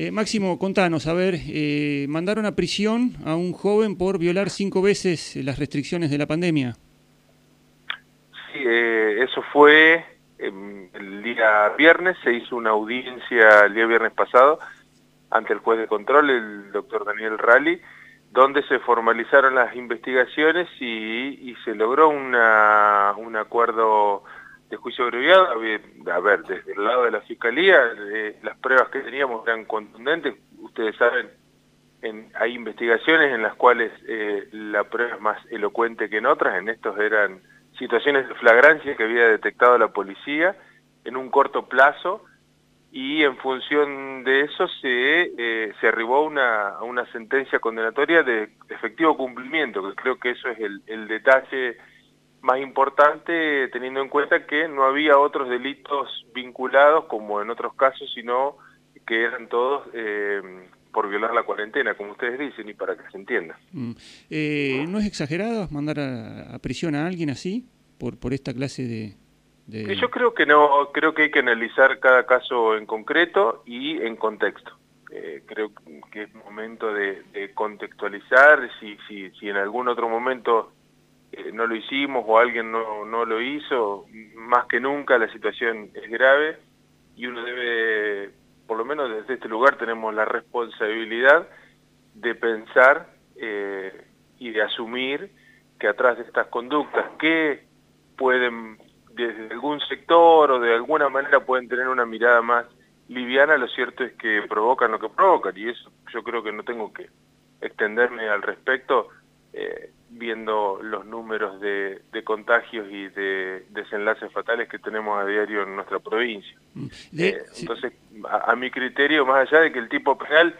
Eh, Máximo, contanos, a ver, eh, mandaron a prisión a un joven por violar cinco veces las restricciones de la pandemia. Sí, eh, eso fue em, el día viernes, se hizo una audiencia el día viernes pasado ante el juez de control, el doctor Daniel Rally, donde se formalizaron las investigaciones y, se logró una, un acuerdo de juicio abreviado. A ver, desde el lado de la Fiscalía, pruebas que teníamos eran contundentes. Ustedes saben, en, hay investigaciones en las cuales eh, la prueba es más elocuente que en otras. En estos eran situaciones de flagrancia que había detectado la policía en un corto plazo y en función de eso se, eh, se arribó una, a una sentencia condenatoria de efectivo cumplimiento, que creo que eso es el, el, detalle más importante teniendo en cuenta que no había otros delitos vinculados como en otros casos, sino que eran todos eh, por violar la cuarentena, como ustedes dicen, y para que se entienda. Mm. Eh, ¿No es exagerado mandar a, a prisión a alguien así por, por esta clase de, yo creo que no, creo que hay que analizar cada caso en concreto y en contexto. Eh, creo que es momento de, contextualizar si, si, si en algún otro momento eh, no lo hicimos o alguien no, no lo hizo, más que nunca la situación es grave y uno debe, por lo menos desde este lugar tenemos la responsabilidad de pensar eh, y de asumir que atrás de estas conductas que pueden desde algún sector o de alguna manera pueden tener una mirada más liviana, lo cierto es que provocan lo que provocan y eso yo creo que no tengo que extenderme al respecto eh, viendo los números de, contagios y de desenlaces fatales que tenemos a diario en nuestra provincia. Mm. Eh, entonces, a, mi criterio, más allá de que el tipo penal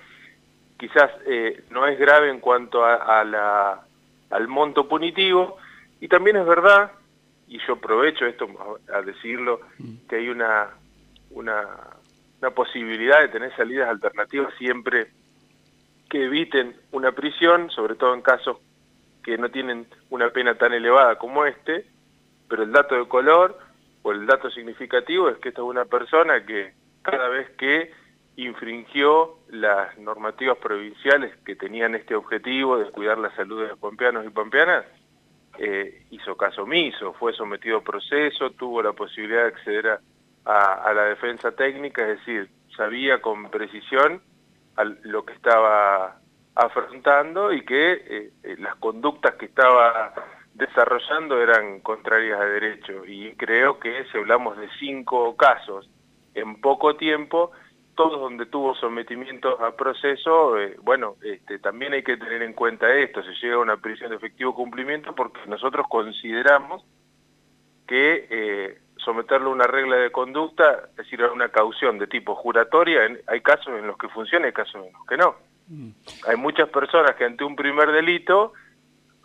quizás eh, no es grave en cuanto a, la, al monto punitivo, y también es verdad y yo aprovecho esto a decirlo, mm. que hay una, una, una posibilidad de tener salidas alternativas siempre que eviten una prisión, sobre todo en casos que no tienen una pena tan elevada como este, pero el dato de color o el dato significativo es que esta es una persona que cada vez que infringió las normativas provinciales que tenían este objetivo de cuidar la salud de los pampeanos y pampeanas, eh, hizo caso omiso, fue sometido a proceso, tuvo la posibilidad de acceder a, la defensa técnica, es decir, sabía con precisión lo que estaba afrontando y que eh, las conductas que estaba desarrollando eran contrarias a derecho. Y creo que si hablamos de cinco casos en poco tiempo, todos donde tuvo sometimientos a proceso, eh, bueno, este, también hay que tener en cuenta esto, se llega a una prisión de efectivo cumplimiento porque nosotros consideramos que eh, someterlo a una regla de conducta, es decir, a una caución de tipo juratoria, hay casos en los que funciona y casos en los que no. Hay muchas personas que ante un primer delito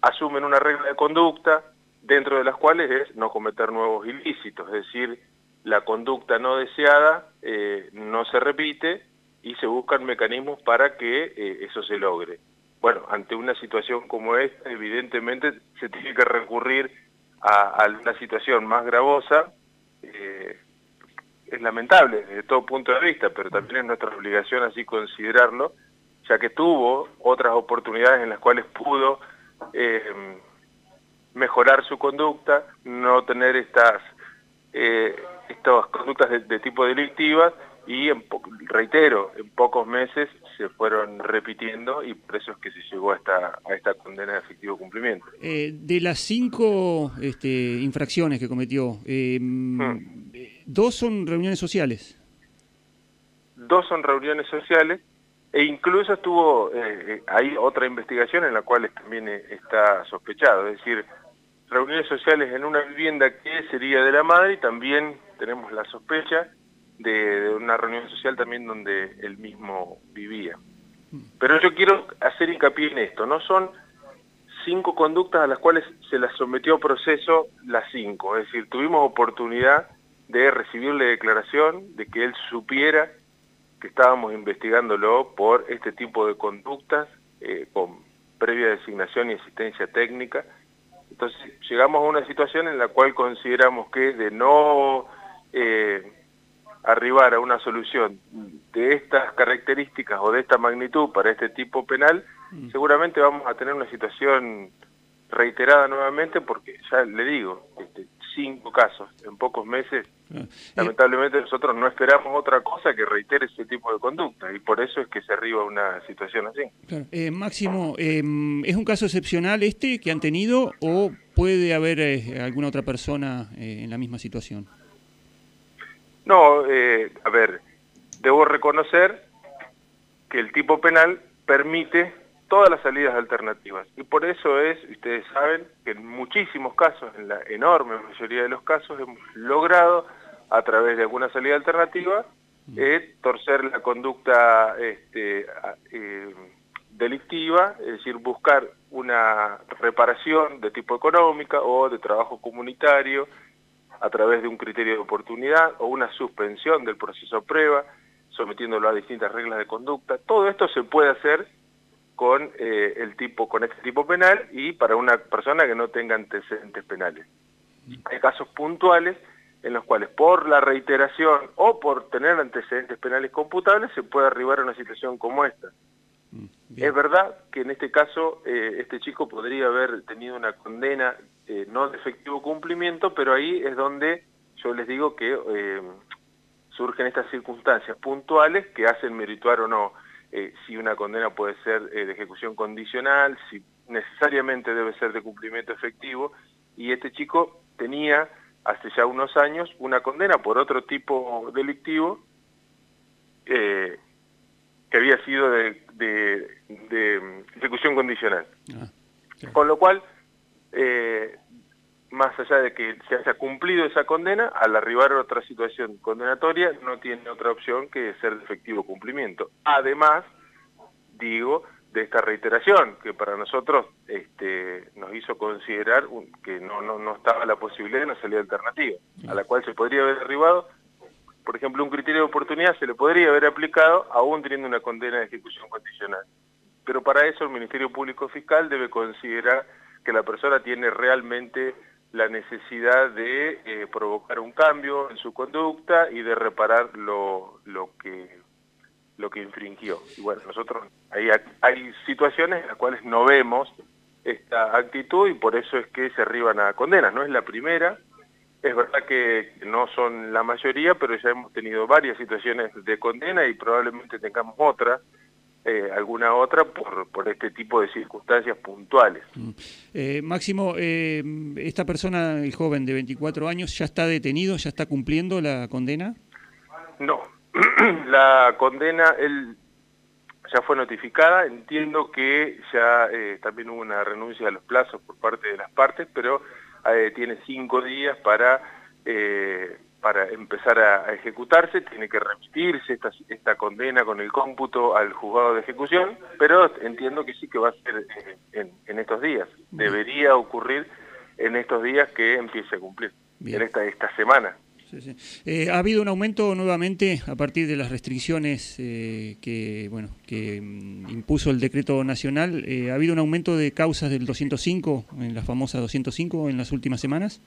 asumen una regla de conducta, dentro de las cuales es no cometer nuevos ilícitos, es decir, la conducta no deseada eh, no se repite y se buscan mecanismos para que eh, eso se logre. Bueno, ante una situación como esta, evidentemente se tiene que recurrir a, una situación más gravosa, eh, es lamentable desde todo punto de vista, pero también es nuestra obligación así considerarlo, ya que tuvo otras oportunidades en las cuales pudo mejorar su conducta, no tener estas estas conductas de, tipo delictivas y, reitero, en pocos meses se fueron repitiendo y por eso es que se llegó a esta, a esta condena de efectivo cumplimiento. Eh, de las cinco este, infracciones que cometió, eh, hmm. ¿dos son reuniones sociales? Dos son reuniones sociales e incluso estuvo, eh, hay otra investigación en la cual también está sospechado, es decir, reuniones sociales en una vivienda que sería de la madre y también tenemos la sospecha de, una reunión social también donde él mismo vivía. Pero yo quiero hacer hincapié en esto, no son cinco conductas a las cuales se las sometió a proceso las cinco, es decir, tuvimos oportunidad de recibirle declaración, de que él supiera que estábamos investigándolo por este tipo de conductas eh, con previa designación y asistencia técnica, entonces llegamos a una situación en la cual consideramos que de no, eh, arribar a una solución de estas características o de esta magnitud para este tipo penal, mm. seguramente vamos a tener una situación reiterada nuevamente porque ya le digo, este, cinco casos en pocos meses, eh, lamentablemente nosotros no esperamos otra cosa que reitere ese tipo de conducta y por eso es que se arriba una situación así. Eh, Máximo, em, ¿es un caso excepcional este que han tenido o puede haber eh, alguna otra persona en la misma situación? No, a ver, debo reconocer que el tipo penal permite todas las salidas alternativas. Y por eso es, ustedes saben, que en muchísimos casos, en la enorme mayoría de los casos, hemos logrado, a través de alguna salida alternativa, eh, torcer la conducta este, eh, delictiva, es decir, buscar una reparación de tipo económica o de trabajo comunitario a través de un criterio de oportunidad o una suspensión del proceso a prueba, sometiéndolo a distintas reglas de conducta. Todo esto se puede hacer con eh, el tipo con este tipo penal y para una persona que no tenga antecedentes penales. Hay casos puntuales en los cuales por la reiteración o por tener antecedentes penales computables se puede arribar a una situación como esta. Mm, es verdad que en este caso eh, este chico podría haber tenido una condena eh, no de efectivo cumplimiento, pero ahí es donde yo les digo que surgen estas circunstancias puntuales que hacen merituar o no eh, si una condena puede ser eh, de ejecución condicional, si necesariamente debe ser de cumplimiento efectivo, y este chico tenía hace ya unos años una condena por otro tipo delictivo eh, que había sido de, ejecución condicional. Ah, Con lo cual, más allá de que se haya cumplido esa condena, al arribar a otra situación condenatoria no tiene otra opción que ser de efectivo cumplimiento. Además, digo, de esta reiteración, que para nosotros este, nos hizo considerar que no, no, no estaba la posibilidad de una salida alternativa, a la cual se podría haber arribado, por ejemplo, un criterio de oportunidad se le podría haber aplicado aún teniendo una condena de ejecución condicional. Pero para eso el Ministerio Público Fiscal debe considerar que la persona tiene realmente la necesidad de eh, provocar un cambio en su conducta y de reparar lo, lo que lo que infringió. Y bueno, nosotros hay, hay situaciones en las cuales no vemos esta actitud y por eso es que se arriban a condenas. No es la primera, es verdad que no son la mayoría, pero ya hemos tenido varias situaciones de condena y probablemente tengamos otra eh, alguna otra por, por este tipo de circunstancias puntuales. Mm. Eh, Máximo, eh, ¿esta persona, el joven de 24 años, ya está detenido, ya está cumpliendo la condena? No, la condena, él ya fue notificada, entiendo que ya también hubo una renuncia a los plazos por parte de las partes, pero tiene cinco días para para empezar a, ejecutarse, tiene que remitirse esta, esta condena con el cómputo al juzgado de ejecución, pero entiendo que sí que va a ser eh, en, estos días. Debería ocurrir en estos días que empiece a cumplir, en esta, esta semana. Eh, ¿Ha habido un aumento nuevamente a partir de las restricciones eh, que, bueno, que mm, impuso el decreto nacional? ¿Ha habido un aumento de causas del 205, en la famosa 205, en las últimas semanas?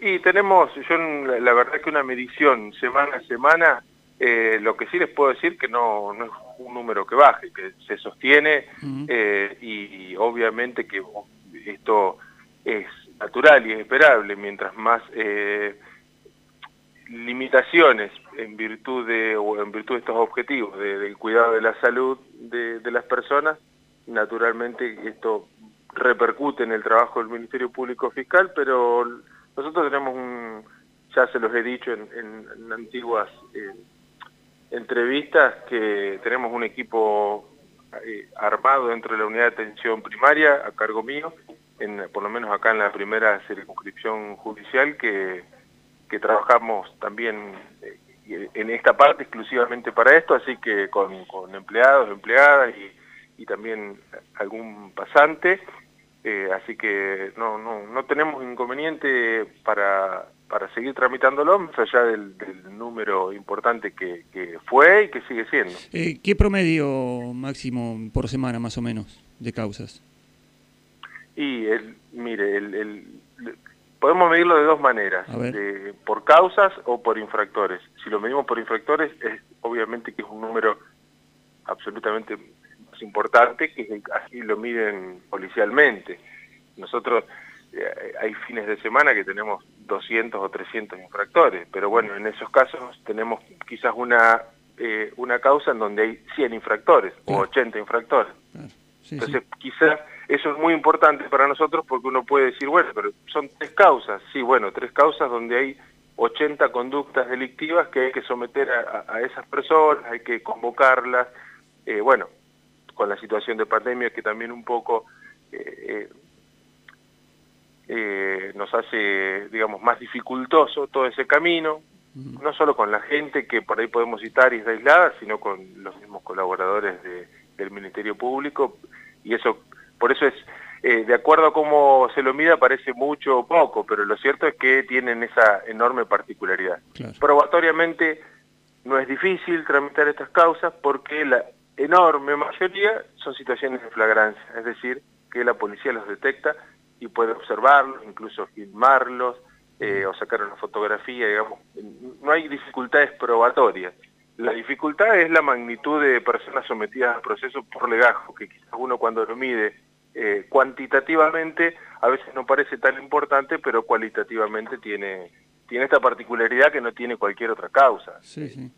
Y tenemos, yo la verdad que una medición semana a semana, eh, lo que sí les puedo decir que no, no es un número que baje, que se sostiene eh, y, obviamente que esto es natural y es esperable, mientras más eh, limitaciones en virtud de o en virtud de estos objetivos del cuidado de la salud de, de las personas, naturalmente esto repercute en el trabajo del Ministerio Público Fiscal, pero nosotros tenemos un, ya se los he dicho en, antiguas eh, entrevistas, que tenemos un equipo eh, armado dentro de la unidad de atención primaria a cargo mío, por lo menos acá en la primera circunscripción judicial, que, trabajamos también eh, en esta parte exclusivamente para esto, así que con, empleados, empleadas y también algún pasante, eh, así que no, no, no tenemos inconveniente para, para seguir tramitándolo, más allá del, número importante que, que, fue y que sigue siendo. Eh, ¿Qué promedio máximo por semana, más o menos, de causas? Y, el, mire, el, podemos medirlo de dos maneras, por causas o por infractores. Si lo medimos por infractores, es obviamente que es un número absolutamente más importante que así lo miden policialmente. Nosotros eh, hay fines de semana que tenemos 200 o 300 infractores, pero bueno, en esos casos tenemos quizás una eh, una causa en donde hay 100 infractores o 80 infractores. Entonces, quizás eso es muy importante para nosotros porque uno puede decir, bueno, pero son tres causas. Sí, bueno, tres causas donde hay 80 conductas delictivas que hay que someter a, esas personas, hay que convocarlas. Eh, bueno, con la situación de pandemia que también un poco eh, nos hace, digamos, más dificultoso todo ese camino, no solo con la gente que por ahí podemos citar y es aislada, sino con los mismos colaboradores del Ministerio Público, y eso, por eso es, eh, de acuerdo a cómo se lo mida, parece mucho o poco, pero lo cierto es que tienen esa enorme particularidad. Probatoriamente no es difícil tramitar estas causas porque la enorme mayoría son situaciones de flagrancia, es decir, que la policía los detecta y puede observarlos, incluso filmarlos, eh, o sacar una fotografía, digamos, no hay dificultades probatorias. La dificultad es la magnitud de personas sometidas al proceso por legajo, que quizás uno cuando lo mide eh, cuantitativamente a veces no parece tan importante, pero cualitativamente tiene, tiene esta particularidad que no tiene cualquier otra causa. Sí, sí.